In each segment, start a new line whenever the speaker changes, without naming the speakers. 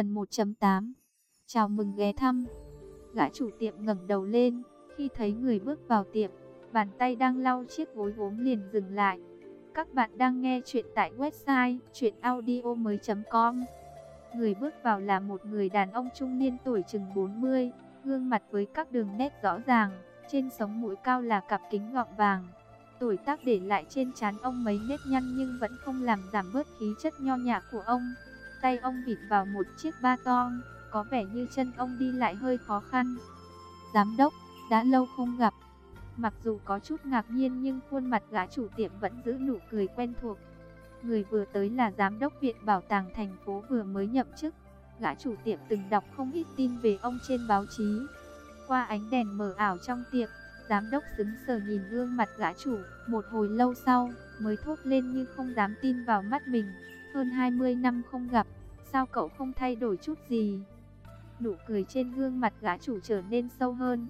Phần 1.8 Chào mừng ghé thăm. Gã chủ tiệm ngẩng đầu lên, Khi thấy người bước vào tiệm, Bàn tay đang lau chiếc gối gốm liền dừng lại. Các bạn đang nghe chuyện tại website chuyenaudio.com Người bước vào là một người đàn ông trung niên tuổi chừng 40 Gương mặt với các đường nét rõ ràng, Trên sống mũi cao là cặp kính gọng vàng. Tuổi tác để lại trên trán ông mấy nếp nhăn nhưng vẫn không làm giảm bớt khí chất nho nhã của ông. Tay ông vịt vào một chiếc ba-ton, có vẻ như chân ông đi lại hơi khó khăn. Giám đốc, đã lâu không gặp. Mặc dù có chút ngạc nhiên nhưng khuôn mặt gã chủ tiệm vẫn giữ nụ cười quen thuộc. Người vừa tới là giám đốc viện bảo tàng thành phố vừa mới nhậm chức. Gã chủ tiệm từng đọc không ít tin về ông trên báo chí. Qua ánh đèn mờ ảo trong tiệm, giám đốc xứng sờ nhìn gương mặt gã chủ, một hồi lâu sau mới thốt lên như không dám tin vào mắt mình. Hơn 20 năm không gặp, sao cậu không thay đổi chút gì? Nụ cười trên gương mặt gã chủ trở nên sâu hơn.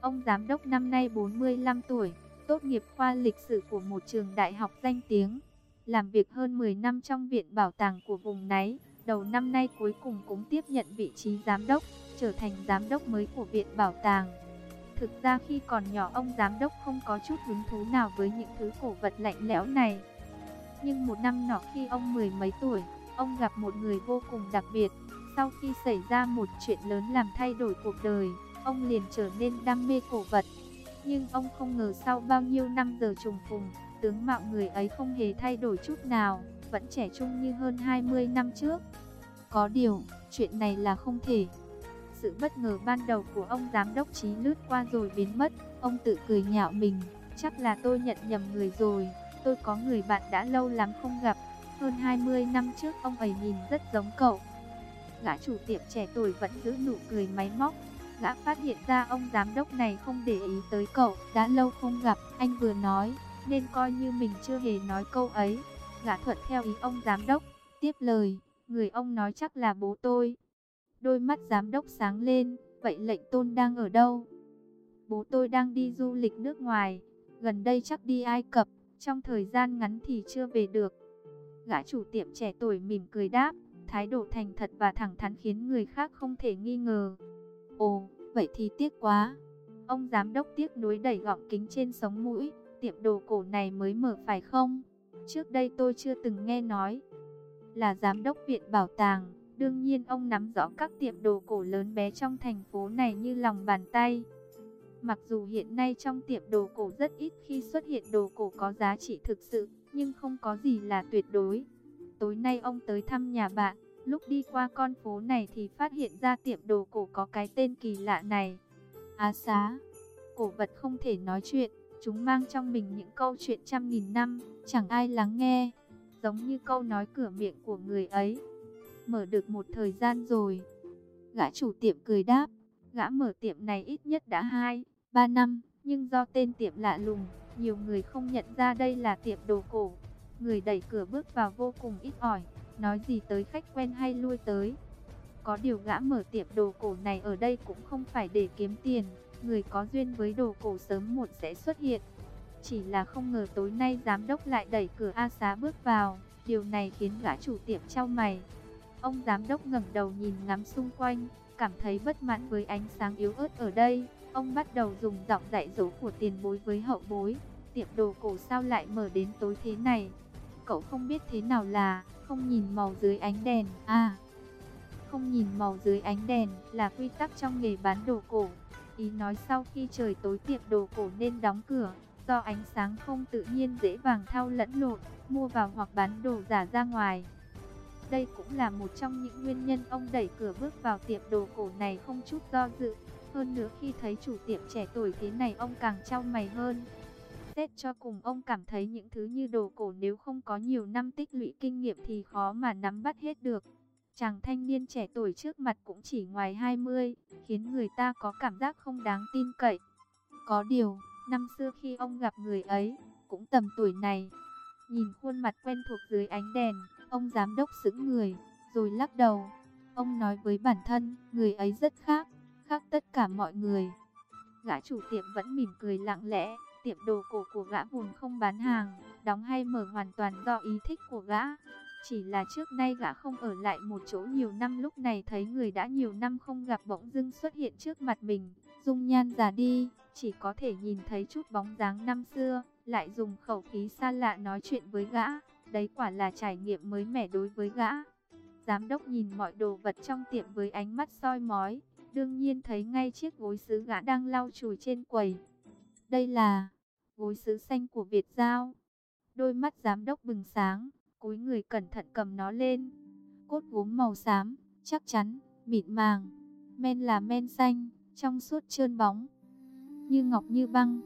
Ông giám đốc năm nay 45 tuổi, tốt nghiệp khoa lịch sử của một trường đại học danh tiếng. Làm việc hơn 10 năm trong viện bảo tàng của vùng náy. Đầu năm nay cuối cùng cũng tiếp nhận vị trí giám đốc, trở thành giám đốc mới của viện bảo tàng. Thực ra khi còn nhỏ ông giám đốc không có chút hứng thú nào với những thứ cổ vật lạnh lẽo này. Nhưng một năm nọ khi ông mười mấy tuổi, ông gặp một người vô cùng đặc biệt. Sau khi xảy ra một chuyện lớn làm thay đổi cuộc đời, ông liền trở nên đam mê cổ vật. Nhưng ông không ngờ sau bao nhiêu năm giờ trùng phùng, tướng mạo người ấy không hề thay đổi chút nào, vẫn trẻ trung như hơn 20 năm trước. Có điều, chuyện này là không thể. Sự bất ngờ ban đầu của ông giám đốc trí lướt qua rồi biến mất, ông tự cười nhạo mình, chắc là tôi nhận nhầm người rồi. Tôi có người bạn đã lâu lắm không gặp, hơn 20 năm trước ông ấy nhìn rất giống cậu. Gã chủ tiệm trẻ tuổi vẫn giữ nụ cười máy móc. Gã phát hiện ra ông giám đốc này không để ý tới cậu, đã lâu không gặp, anh vừa nói, nên coi như mình chưa hề nói câu ấy. Gã thuận theo ý ông giám đốc, tiếp lời, người ông nói chắc là bố tôi. Đôi mắt giám đốc sáng lên, vậy lệnh tôn đang ở đâu? Bố tôi đang đi du lịch nước ngoài, gần đây chắc đi Ai Cập, trong thời gian ngắn thì chưa về được. Gã chủ tiệm trẻ tuổi mỉm cười đáp, thái độ thành thật và thẳng thắn khiến người khác không thể nghi ngờ. Ồ, vậy thì tiếc quá. Ông giám đốc tiếc nuối đẩy gọng kính trên sống mũi, tiệm đồ cổ này mới mở phải không? Trước đây tôi chưa từng nghe nói. Là giám đốc viện bảo tàng, đương nhiên ông nắm rõ các tiệm đồ cổ lớn bé trong thành phố này như lòng bàn tay. Mặc dù hiện nay trong tiệm đồ cổ rất ít khi xuất hiện đồ cổ có giá trị thực sự, nhưng không có gì là tuyệt đối. Tối nay ông tới thăm nhà bạn, lúc đi qua con phố này thì phát hiện ra tiệm đồ cổ có cái tên kỳ lạ này. Á xá, cổ vật không thể nói chuyện, chúng mang trong mình những câu chuyện trăm nghìn năm, chẳng ai lắng nghe, giống như câu nói cửa miệng của người ấy. Mở được một thời gian rồi. Gã chủ tiệm cười đáp, gã mở tiệm này ít nhất đã 2, 3 năm, nhưng do tên tiệm lạ lùng, nhiều người không nhận ra đây là tiệm đồ cổ. Người đẩy cửa bước vào vô cùng ít ỏi, nói gì tới khách quen hay lui tới. Có điều gã mở tiệm đồ cổ này ở đây cũng không phải để kiếm tiền, người có duyên với đồ cổ sớm muộn sẽ xuất hiện. Chỉ là không ngờ tối nay giám đốc lại đẩy cửa A xá bước vào, điều này khiến gã chủ tiệm trao mày. Ông giám đốc ngẩng đầu nhìn ngắm xung quanh, cảm thấy bất mãn với ánh sáng yếu ớt ở đây. Ông bắt đầu dùng giọng dạy dỗ của tiền bối với hậu bối. Tiệm đồ cổ sao lại mở đến tối thế này? Cậu không biết thế nào là không nhìn màu dưới ánh đèn. À, không nhìn màu dưới ánh đèn là quy tắc trong nghề bán đồ cổ. Ý nói sau khi trời tối tiệm đồ cổ nên đóng cửa, do ánh sáng không tự nhiên dễ vàng thao lẫn lộn, mua vào hoặc bán đồ giả ra ngoài. Đây cũng là một trong những nguyên nhân ông đẩy cửa bước vào tiệm đồ cổ này không chút do dự. Hơn nữa khi thấy chủ tiệm trẻ tuổi thế này ông càng trao mày hơn. Xét cho cùng ông cảm thấy những thứ như đồ cổ nếu không có nhiều năm tích lũy kinh nghiệm thì khó mà nắm bắt hết được. Chàng thanh niên trẻ tuổi trước mặt cũng chỉ ngoài 20, khiến người ta có cảm giác không đáng tin cậy. Có điều, năm xưa khi ông gặp người ấy, cũng tầm tuổi này. Nhìn khuôn mặt quen thuộc dưới ánh đèn, ông giám đốc sững người, rồi lắc đầu. Ông nói với bản thân, người ấy rất khác, khác tất cả mọi người. Gã chủ tiệm vẫn mỉm cười lặng lẽ, tiệm đồ cổ của gã vùn không bán hàng, đóng hay mở hoàn toàn do ý thích của gã. Chỉ là trước nay gã không ở lại một chỗ nhiều năm lúc này thấy người đã nhiều năm không gặp bỗng dưng xuất hiện trước mặt mình. Dung nhan già đi, chỉ có thể nhìn thấy chút bóng dáng năm xưa, lại dùng khẩu khí xa lạ nói chuyện với gã. Đấy quả là trải nghiệm mới mẻ đối với gã. Giám đốc nhìn mọi đồ vật trong tiệm với ánh mắt soi mói, đương nhiên thấy ngay chiếc gối sứ gã đang lau chùi trên quầy. Đây là gối sứ xanh của Việt Giao. Đôi mắt giám đốc bừng sáng, cúi người cẩn thận cầm nó lên. Cốt gốm màu xám, chắc chắn, mịn màng. Men là men xanh, trong suốt trơn bóng, như ngọc như băng.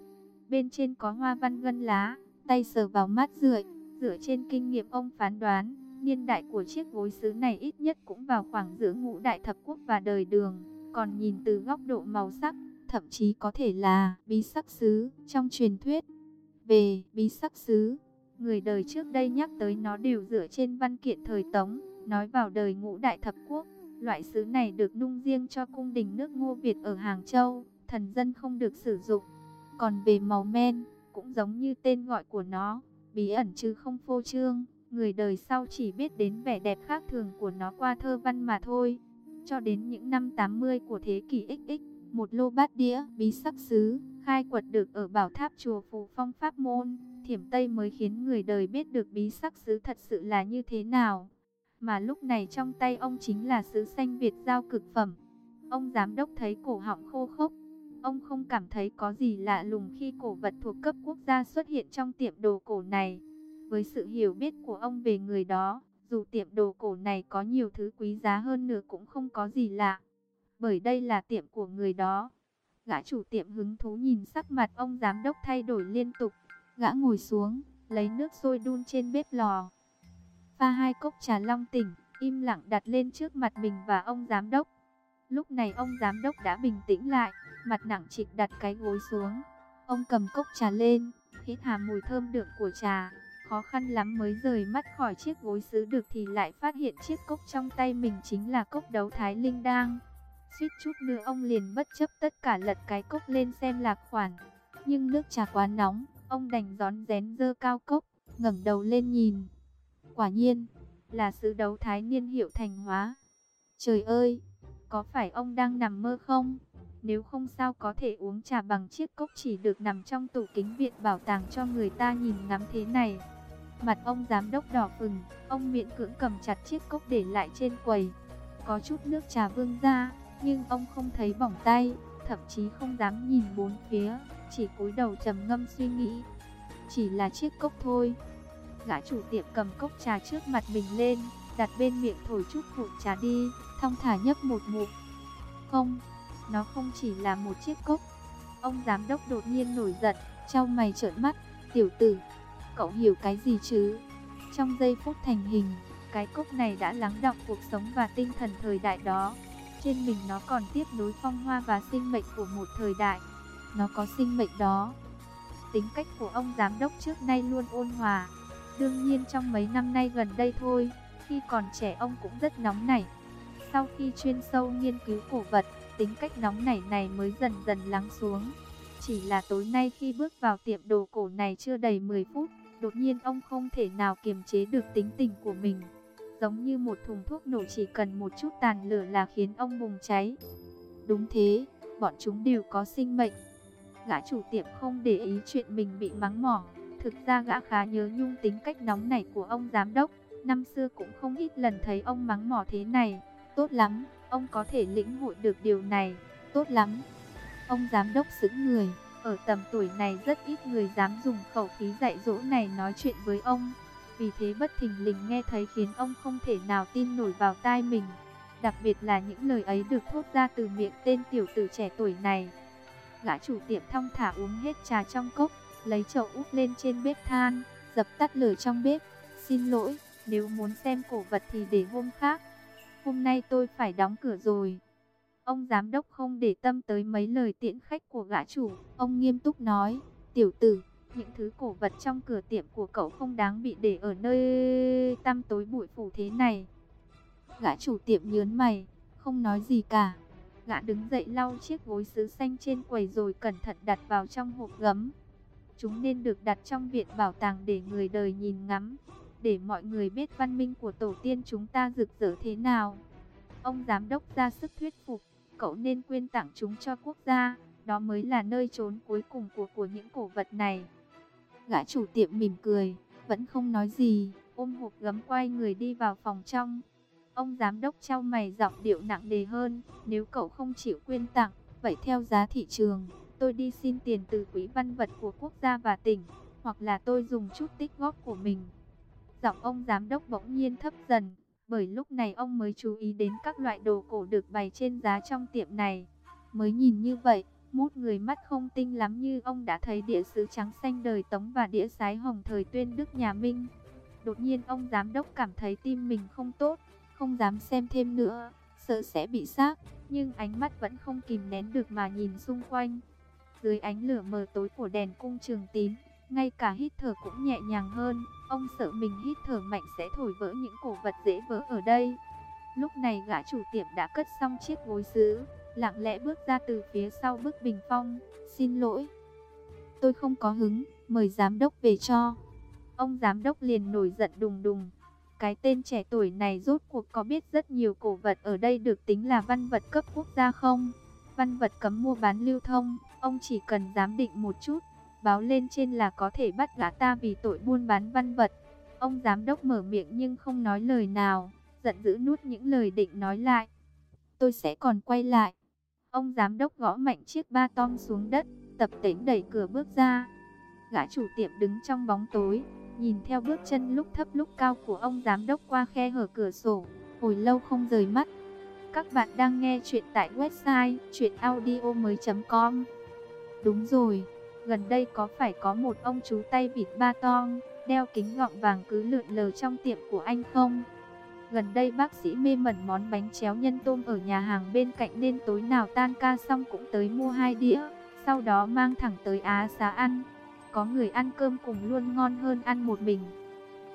Bên trên có hoa văn gân lá, tay sờ vào mắt rượi, dựa trên kinh nghiệm ông phán đoán, niên đại của chiếc gối sứ này ít nhất cũng vào khoảng giữa ngũ đại thập quốc và đời đường. Còn nhìn từ góc độ màu sắc, thậm chí có thể là bí sắc sứ trong truyền thuyết. Về bí sắc sứ, người đời trước đây nhắc tới nó đều dựa trên văn kiện thời Tống, nói vào đời ngũ đại thập quốc. Loại sứ này được nung riêng cho cung đình nước Ngô Việt ở Hàng Châu, thần dân không được sử dụng. Còn về màu men, cũng giống như tên gọi của nó, bí ẩn chứ không phô trương. Người đời sau chỉ biết đến vẻ đẹp khác thường của nó qua thơ văn mà thôi. Cho đến những năm 80 của thế kỷ XX, một lô bát đĩa bí sắc sứ khai quật được ở bảo tháp chùa Phù Phong Pháp Môn, Thiểm Tây mới khiến người đời biết được bí sắc sứ thật sự là như thế nào. Mà lúc này trong tay ông chính là sứ xanh Việt giao cực phẩm. Ông giám đốc thấy cổ họng khô khốc. Ông không cảm thấy có gì lạ lùng khi cổ vật thuộc cấp quốc gia xuất hiện trong tiệm đồ cổ này. Với sự hiểu biết của ông về người đó, dù tiệm đồ cổ này có nhiều thứ quý giá hơn nữa cũng không có gì lạ. Bởi đây là tiệm của người đó. Gã chủ tiệm hứng thú nhìn sắc mặt ông giám đốc thay đổi liên tục. Gã ngồi xuống, lấy nước sôi đun trên bếp lò. Pha hai cốc trà long tỉnh, im lặng đặt lên trước mặt mình và ông giám đốc. Lúc này ông giám đốc đã bình tĩnh lại, mặt nặng trịch đặt cái gối xuống. Ông cầm cốc trà lên, hít hà mùi thơm đượm của trà. Khó khăn lắm mới rời mắt khỏi chiếc gối xứ được thì lại phát hiện chiếc cốc trong tay mình chính là cốc đấu thái linh đang. Suýt chút nữa ông liền bất chấp tất cả lật cái cốc lên xem lạc khoản. Nhưng nước trà quá nóng, ông đành gión rén dơ cao cốc, ngẩng đầu lên nhìn. Quả nhiên, là sứ đấu thái niên hiệu thành hóa. Trời ơi, có phải ông đang nằm mơ không? Nếu không sao có thể uống trà bằng chiếc cốc chỉ được nằm trong tủ kính viện bảo tàng cho người ta nhìn ngắm thế này. Mặt ông giám đốc đỏ phừng, ông miễn cưỡng cầm chặt chiếc cốc để lại trên quầy. Có chút nước trà vương ra, nhưng ông không thấy bỏng tay, thậm chí không dám nhìn bốn phía, chỉ cúi đầu trầm ngâm suy nghĩ. Chỉ là chiếc cốc thôi. Gã chủ tiệm cầm cốc trà trước mặt mình lên, đặt bên miệng thổi chút vụn trà đi, thong thả nhấp một ngụm. Không, nó không chỉ là một chiếc cốc. Ông giám đốc đột nhiên nổi giận, trao mày trợn mắt, tiểu tử, cậu hiểu cái gì chứ? Trong giây phút thành hình, cái cốc này đã lắng đọng cuộc sống và tinh thần thời đại đó. Trên mình nó còn tiếp nối phong hoa và sinh mệnh của một thời đại. Nó có sinh mệnh đó. Tính cách của ông giám đốc trước nay luôn ôn hòa. Đương nhiên trong mấy năm nay gần đây thôi, khi còn trẻ ông cũng rất nóng nảy. Sau khi chuyên sâu nghiên cứu cổ vật, tính cách nóng nảy này mới dần dần lắng xuống. Chỉ là tối nay khi bước vào tiệm đồ cổ này chưa đầy 10 phút, đột nhiên ông không thể nào kiềm chế được tính tình của mình. Giống như một thùng thuốc nổ chỉ cần một chút tàn lửa là khiến ông bùng cháy. Đúng thế, bọn chúng đều có sinh mệnh. Gã chủ tiệm không để ý chuyện mình bị mắng mỏ. Thực ra gã khá nhớ nhung tính cách nóng nảy của ông giám đốc. Năm xưa cũng không ít lần thấy ông mắng mỏ thế này. Tốt lắm, ông có thể lĩnh hội được điều này. Tốt lắm. Ông giám đốc sững người. Ở tầm tuổi này rất ít người dám dùng khẩu khí dạy dỗ này nói chuyện với ông. Vì thế bất thình lình nghe thấy khiến ông không thể nào tin nổi vào tai mình. Đặc biệt là những lời ấy được thốt ra từ miệng tên tiểu tử trẻ tuổi này. Gã chủ tiệm thong thả uống hết trà trong cốc, lấy chậu úp lên trên bếp than, dập tắt lửa trong bếp. Xin lỗi, nếu muốn xem cổ vật thì để hôm khác. Hôm nay tôi phải đóng cửa rồi. Ông giám đốc không để tâm tới mấy lời tiễn khách của gã chủ. Ông nghiêm túc nói, tiểu tử, những thứ cổ vật trong cửa tiệm của cậu không đáng bị để ở nơi tăm tối bụi phủ thế này. Gã chủ tiệm nhớn mày, không nói gì cả. Gã đứng dậy lau chiếc gối sứ xanh trên quầy rồi cẩn thận đặt vào trong hộp gấm. Chúng nên được đặt trong viện bảo tàng để người đời nhìn ngắm để mọi người biết văn minh của tổ tiên chúng ta rực rỡ thế nào. Ông giám đốc ra sức thuyết phục, cậu nên quyên tặng chúng cho quốc gia, đó mới là nơi trốn cuối cùng của của những cổ vật này. Gã chủ tiệm mỉm cười, vẫn không nói gì, ôm hộp gấm quay người đi vào phòng trong. Ông giám đốc trao mày giọng điệu nặng đề hơn, nếu cậu không chịu quyên tặng, vậy theo giá thị trường, tôi đi xin tiền từ quỹ văn vật của quốc gia và tỉnh, hoặc là tôi dùng chút tích góp của mình. Giọng ông giám đốc bỗng nhiên thấp dần, bởi lúc này ông mới chú ý đến các loại đồ cổ được bày trên giá trong tiệm này. Mới nhìn như vậy, mút người mắt không tinh lắm như ông đã thấy đĩa sứ trắng xanh đời Tống và đĩa sái hồng thời tuyên đức nhà Minh. Đột nhiên ông giám đốc cảm thấy tim mình không tốt, không dám xem thêm nữa, sợ sẽ bị xác, nhưng ánh mắt vẫn không kìm nén được mà nhìn xung quanh. Dưới ánh lửa mờ tối của đèn cung trường tín, ngay cả hít thở cũng nhẹ nhàng hơn, ông sợ mình hít thở mạnh sẽ thổi vỡ những cổ vật dễ vỡ ở đây. Lúc này gã chủ tiệm đã cất xong chiếc gối sứ, lặng lẽ bước ra từ phía sau bức bình phong, xin lỗi. Tôi không có hứng, mời giám đốc về cho. Ông giám đốc liền nổi giận đùng đùng. Cái tên trẻ tuổi này rốt cuộc có biết rất nhiều cổ vật ở đây được tính là văn vật cấp quốc gia không? Văn vật cấm mua bán lưu thông, ông chỉ cần giám định một chút, báo lên trên là có thể bắt gã ta vì tội buôn bán văn vật. Ông giám đốc mở miệng nhưng không nói lời nào, giận dữ nuốt những lời định nói lại. Tôi sẽ còn quay lại. Ông giám đốc gõ mạnh chiếc ba tom xuống đất, tập tính đẩy cửa bước ra. Gã chủ tiệm đứng trong bóng tối, nhìn theo bước chân lúc thấp lúc cao của ông giám đốc qua khe hở cửa sổ, hồi lâu không rời mắt. Các bạn đang nghe chuyện tại website chuyenaudio.com Đúng rồi, gần đây có phải có một ông chú tay vịt ba tong, đeo kính gọng vàng cứ lượn lờ trong tiệm của anh không? Gần đây bác sĩ mê mẩn món bánh chéo nhân tôm ở nhà hàng bên cạnh nên tối nào tan ca xong cũng tới mua hai đĩa, sau đó mang thẳng tới Á xá ăn. Có người ăn cơm cùng luôn ngon hơn ăn một mình.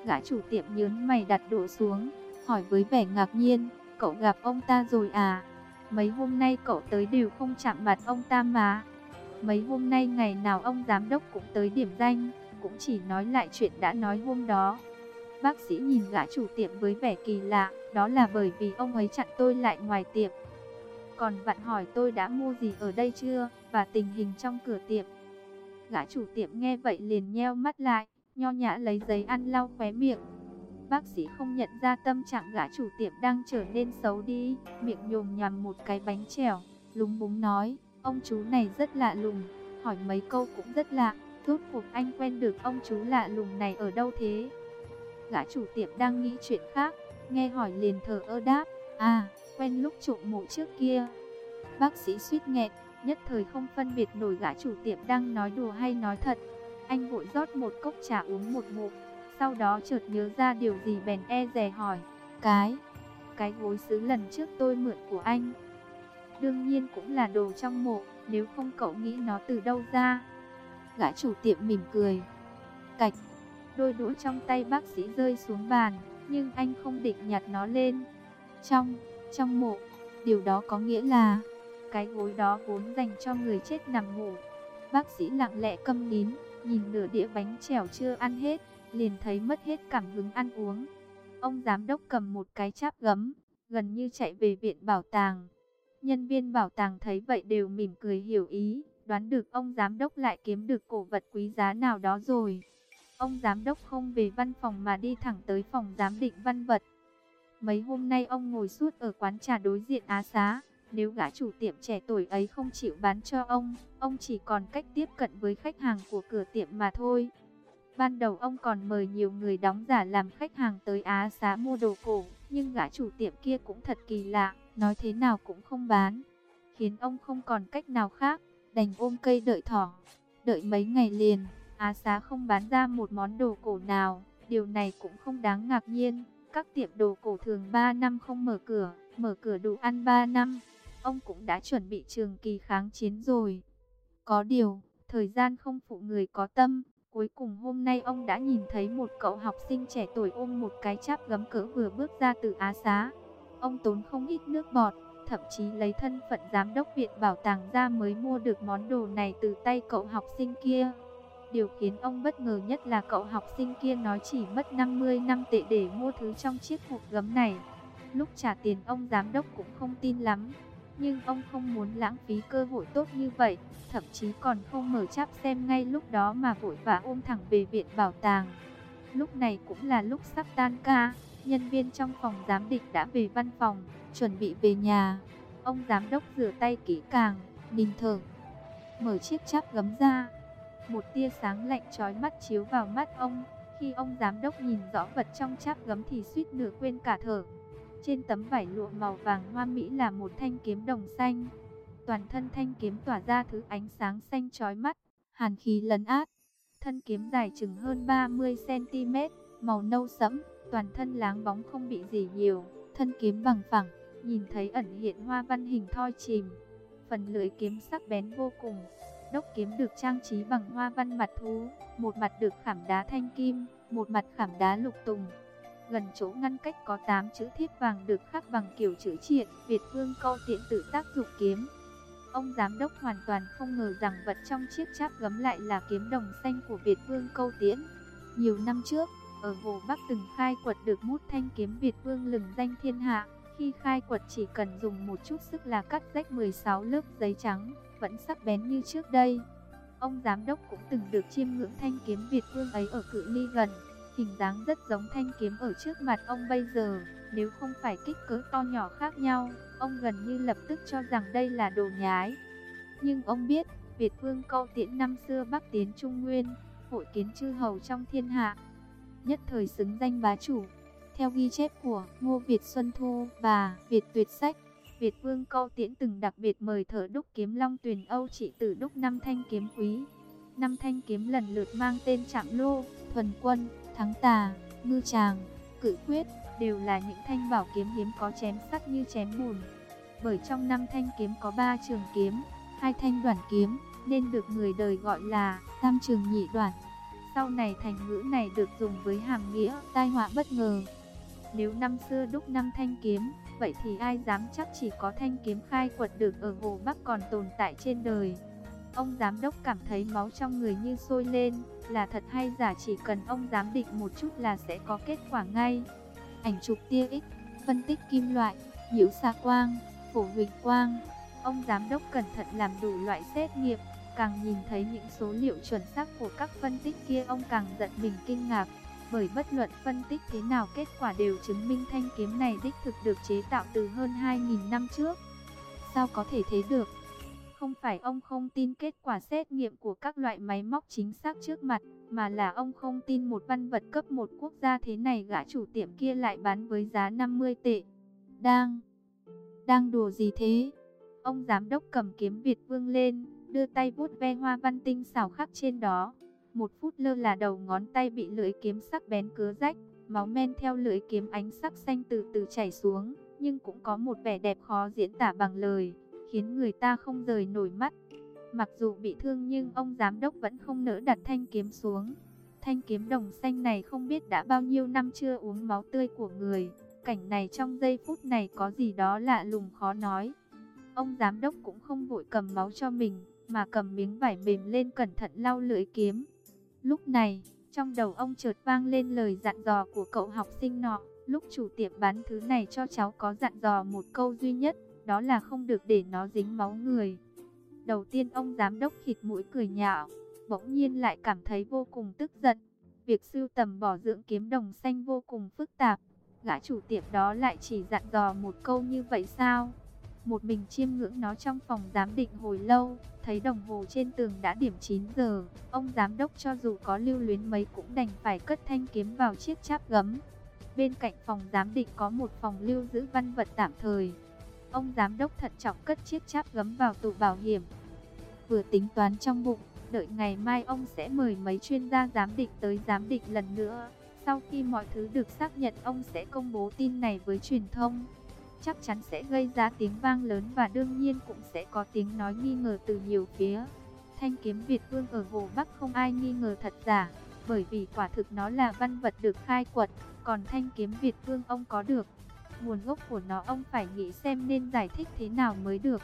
Gã chủ tiệm nhớn mày đặt đổ xuống, hỏi với vẻ ngạc nhiên, cậu gặp ông ta rồi à? Mấy hôm nay cậu tới đều không chạm mặt ông ta mà. Mấy hôm nay ngày nào ông giám đốc cũng tới điểm danh, cũng chỉ nói lại chuyện đã nói hôm đó. Bác sĩ nhìn gã chủ tiệm với vẻ kỳ lạ, đó là bởi vì ông ấy chặn tôi lại ngoài tiệm. Còn vặn hỏi tôi đã mua gì ở đây chưa, và tình hình trong cửa tiệm. Gã chủ tiệm nghe vậy liền nheo mắt lại, nho nhã lấy giấy ăn lau khóe miệng. Bác sĩ không nhận ra tâm trạng gã chủ tiệm đang trở nên xấu đi, miệng nhồm nhằm một cái bánh trèo lúng búng nói, ông chú này rất lạ lùng, hỏi mấy câu cũng rất lạ, thốt cuộc anh quen được ông chú lạ lùng này ở đâu thế? Gã chủ tiệm đang nghĩ chuyện khác, nghe hỏi liền thở ơ đáp, à, quen lúc trộm mộ trước kia. Bác sĩ suýt nghẹt, nhất thời không phân biệt nổi gã chủ tiệm đang nói đùa hay nói thật. Anh vội rót một cốc trà uống một ngụm, sau đó chợt nhớ ra điều gì bèn e dè hỏi, cái, cái gối sứ lần trước tôi mượn của anh. Đương nhiên cũng là đồ trong mộ, nếu không cậu nghĩ nó từ đâu ra. Gã chủ tiệm mỉm cười, cạch, Đôi đũa trong tay bác sĩ rơi xuống bàn, nhưng anh không định nhặt nó lên. Trong, trong mộ, điều đó có nghĩa là, cái gối đó vốn dành cho người chết nằm ngủ. Bác sĩ lặng lẽ câm nín, nhìn nửa đĩa bánh chèo chưa ăn hết, liền thấy mất hết cảm hứng ăn uống. Ông giám đốc cầm một cái cháp gấm, gần như chạy về viện bảo tàng. Nhân viên bảo tàng thấy vậy đều mỉm cười hiểu ý, đoán được ông giám đốc lại kiếm được cổ vật quý giá nào đó rồi. Ông giám đốc không về văn phòng mà đi thẳng tới phòng giám định văn vật. Mấy hôm nay ông ngồi suốt ở quán trà đối diện Á Xá. Nếu gã chủ tiệm trẻ tuổi ấy không chịu bán cho ông, ông chỉ còn cách tiếp cận với khách hàng của cửa tiệm mà thôi. Ban đầu ông còn mời nhiều người đóng giả làm khách hàng tới Á Xá mua đồ cổ, nhưng gã chủ tiệm kia cũng thật kỳ lạ, nói thế nào cũng không bán. Khiến ông không còn cách nào khác, đành ôm cây đợi thỏ. Đợi mấy ngày liền, Á xá không bán ra một món đồ cổ nào, điều này cũng không đáng ngạc nhiên. Các tiệm đồ cổ thường 3 năm không mở cửa, mở cửa đủ ăn 3 năm. Ông cũng đã chuẩn bị trường kỳ kháng chiến rồi. Có điều, thời gian không phụ người có tâm. Cuối cùng hôm nay ông đã nhìn thấy một cậu học sinh trẻ tuổi ôm một cái cháp gấm cỡ vừa bước ra từ Á xá. Ông tốn không ít nước bọt, thậm chí lấy thân phận giám đốc viện bảo tàng ra mới mua được món đồ này từ tay cậu học sinh kia. Điều khiến ông bất ngờ nhất là cậu học sinh kia nói chỉ mất 50 năm tệ để mua thứ trong chiếc hộp gấm này. Lúc trả tiền ông giám đốc cũng không tin lắm. Nhưng ông không muốn lãng phí cơ hội tốt như vậy, thậm chí còn không mở cháp xem ngay lúc đó mà vội vã ôm thẳng về viện bảo tàng. Lúc này cũng là lúc sắp tan ca, nhân viên trong phòng giám định đã về văn phòng, chuẩn bị về nhà. Ông giám đốc rửa tay kỹ càng, nhìn thở, mở chiếc cháp gấm ra. Một tia sáng lạnh chói mắt chiếu vào mắt ông, khi ông giám đốc nhìn rõ vật trong cháp gấm thì suýt nửa quên cả thở. Trên tấm vải lụa màu vàng hoa mỹ là một thanh kiếm đồng xanh. Toàn thân thanh kiếm tỏa ra thứ ánh sáng xanh chói mắt, hàn khí lấn át. Thân kiếm dài chừng hơn 30cm, màu nâu sẫm, toàn thân láng bóng không bị gì nhiều. Thân kiếm bằng phẳng, nhìn thấy ẩn hiện hoa văn hình thoi chìm. Phần lưỡi kiếm sắc bén vô cùng. Đốc kiếm được trang trí bằng hoa văn mặt thú, một mặt được khảm đá thanh kim, một mặt khảm đá lục tùng, Gần chỗ ngăn cách có 8 chữ thiết vàng được khắc bằng kiểu chữ triện, Việt Vương câu tiện tự tác dụng kiếm. Ông giám đốc hoàn toàn không ngờ rằng vật trong chiếc cháp gấm lại là kiếm đồng xanh của Việt Vương câu tiễn. Nhiều năm trước, ở Hồ Bắc từng khai quật được mút thanh kiếm Việt Vương lừng danh thiên hạ. Khi khai quật chỉ cần dùng một chút sức là cắt rách 16 lớp giấy trắng, vẫn sắc bén như trước đây. Ông giám đốc cũng từng được chiêm ngưỡng thanh kiếm Việt Vương ấy ở cự ly gần, Hình dáng rất giống thanh kiếm ở trước mặt ông bây giờ, nếu không phải kích cỡ to nhỏ khác nhau, ông gần như lập tức cho rằng đây là đồ nhái. Nhưng ông biết, Việt Vương câu tiễn năm xưa Bắc tiến Trung Nguyên, hội kiến chư hầu trong thiên hạ, nhất thời xứng danh bá chủ. Theo ghi chép của Ngô Việt Xuân Thu và Việt Tuyệt Sách, Việt Vương Câu Tiễn từng đặc biệt mời thợ đúc kiếm Long Tuyền Âu trị tử đúc năm thanh kiếm quý. Năm thanh kiếm lần lượt mang tên Trạm Lô, Thuần Quân, thắng tà, ngư tràng, cự quyết, đều là những thanh bảo kiếm hiếm có chém sắc như chém bùn. Bởi trong năm thanh kiếm có ba trường kiếm, hai thanh đoạn kiếm, nên được người đời gọi là tam trường nhị Đoạn sau này thành ngữ này được dùng với hàm nghĩa tai họa bất ngờ. Nếu năm xưa đúc năm thanh kiếm, vậy thì ai dám chắc chỉ có thanh kiếm khai quật được ở Hồ Bắc còn tồn tại trên đời. Ông giám đốc cảm thấy máu trong người như sôi lên, là thật hay giả chỉ cần ông giám định một chút là sẽ có kết quả ngay. Ảnh chụp tia X, phân tích kim loại, nhiễu xa quang, phổ huỳnh quang. Ông giám đốc cẩn thận làm đủ loại xét nghiệm, càng nhìn thấy những số liệu chuẩn xác của các phân tích kia ông càng giận mình kinh ngạc. Bởi bất luận phân tích thế nào kết quả đều chứng minh thanh kiếm này đích thực được chế tạo từ hơn 2.000 năm trước. Sao có thể thế được? Không phải ông không tin kết quả xét nghiệm của các loại máy móc chính xác trước mặt, mà là ông không tin một văn vật cấp một quốc gia thế này gã chủ tiệm kia lại bán với giá 50 tệ. Đang, đang đùa gì thế? Ông giám đốc cầm kiếm Việt Vương lên, đưa tay vuốt ve hoa văn tinh xảo khắc trên đó. Một phút lơ là đầu ngón tay bị lưỡi kiếm sắc bén cứa rách, máu men theo lưỡi kiếm ánh sắc xanh từ từ chảy xuống, nhưng cũng có một vẻ đẹp khó diễn tả bằng lời khiến người ta không rời nổi mắt. Mặc dù bị thương nhưng ông giám đốc vẫn không nỡ đặt thanh kiếm xuống. Thanh kiếm đồng xanh này không biết đã bao nhiêu năm chưa uống máu tươi của người. Cảnh này trong giây phút này có gì đó lạ lùng khó nói. Ông giám đốc cũng không vội cầm máu cho mình, mà cầm miếng vải mềm lên cẩn thận lau lưỡi kiếm. Lúc này, trong đầu ông chợt vang lên lời dặn dò của cậu học sinh nọ. Lúc chủ tiệm bán thứ này cho cháu có dặn dò một câu duy nhất, đó là không được để nó dính máu người. Đầu tiên ông giám đốc khịt mũi cười nhạo, bỗng nhiên lại cảm thấy vô cùng tức giận. Việc sưu tầm bỏ dưỡng kiếm đồng xanh vô cùng phức tạp, gã chủ tiệm đó lại chỉ dặn dò một câu như vậy sao? Một mình chiêm ngưỡng nó trong phòng giám định hồi lâu, thấy đồng hồ trên tường đã điểm 9 giờ, ông giám đốc cho dù có lưu luyến mấy cũng đành phải cất thanh kiếm vào chiếc cháp gấm. Bên cạnh phòng giám định có một phòng lưu giữ văn vật tạm thời, Ông giám đốc thận trọng cất chiếc cháp gấm vào tủ bảo hiểm. Vừa tính toán trong bụng, đợi ngày mai ông sẽ mời mấy chuyên gia giám định tới giám định lần nữa. Sau khi mọi thứ được xác nhận ông sẽ công bố tin này với truyền thông. Chắc chắn sẽ gây ra tiếng vang lớn và đương nhiên cũng sẽ có tiếng nói nghi ngờ từ nhiều phía. Thanh kiếm Việt Vương ở Hồ Bắc không ai nghi ngờ thật giả, bởi vì quả thực nó là văn vật được khai quật, còn thanh kiếm Việt Vương ông có được Nguồn gốc của nó ông phải nghĩ xem nên giải thích thế nào mới được.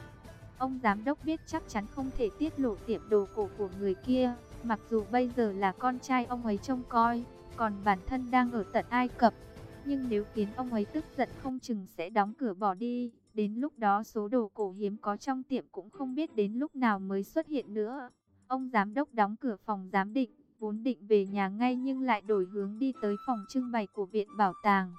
Ông giám đốc biết chắc chắn không thể tiết lộ tiệm đồ cổ của người kia, Mặc dù bây giờ là con trai ông ấy trông coi, còn bản thân đang ở tận Ai Cập. Nhưng nếu khiến ông ấy tức giận không chừng sẽ đóng cửa bỏ đi. Đến lúc đó số đồ cổ hiếm có trong tiệm cũng không biết đến lúc nào mới xuất hiện nữa. Ông giám đốc đóng cửa phòng giám định, vốn định về nhà ngay nhưng lại đổi hướng đi tới phòng trưng bày của viện bảo tàng.